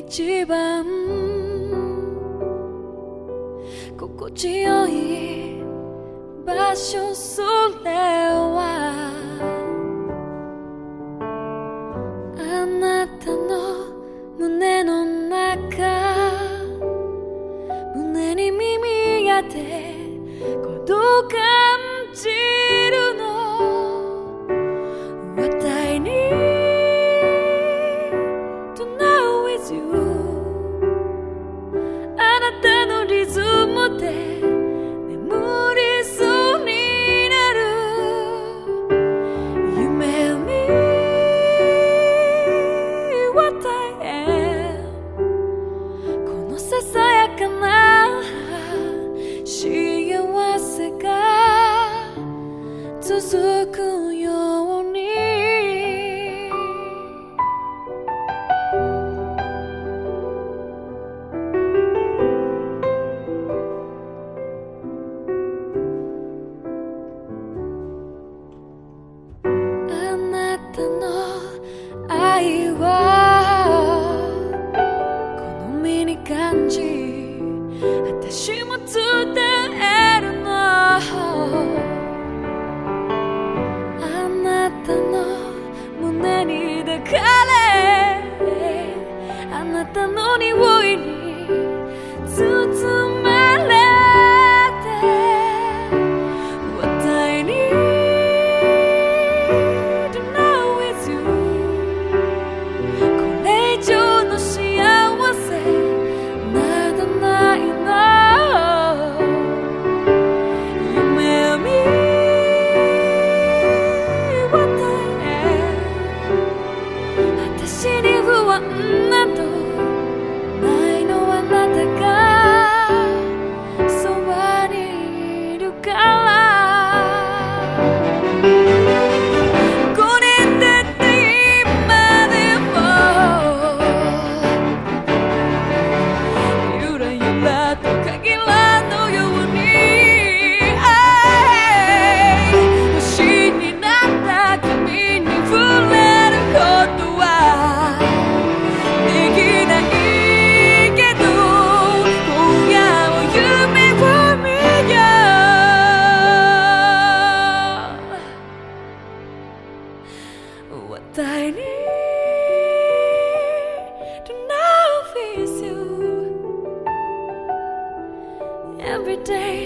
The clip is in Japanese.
一番心地よい場所それは。あなたの胸の中。胸に耳当て。鼓動感じ you あなたのリズムで眠りそうになる。夢見 What I am このささやかな幸せが続く感じ。私も伝えるの。あなたの胸に抱かれ。あなたの匂いに day.